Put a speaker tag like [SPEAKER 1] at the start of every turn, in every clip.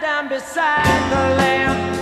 [SPEAKER 1] down beside the lamp.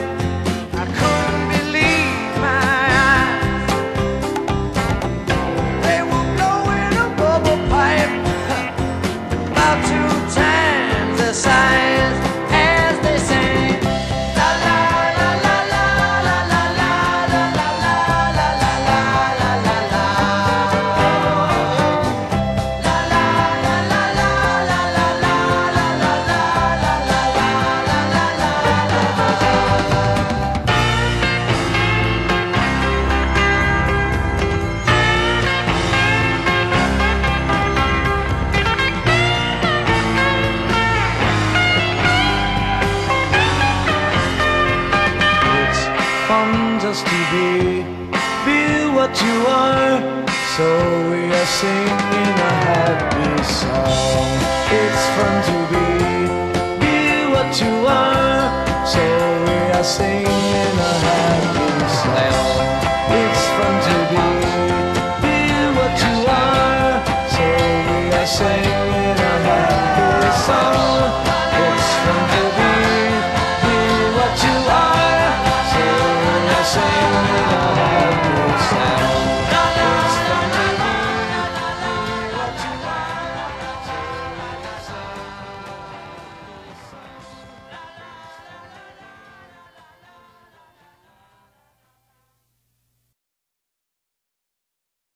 [SPEAKER 1] fun just to be, be what you are. So we are singing a happy song. It's fun to be, be what you are. So we are singing a happy song. It's fun to be.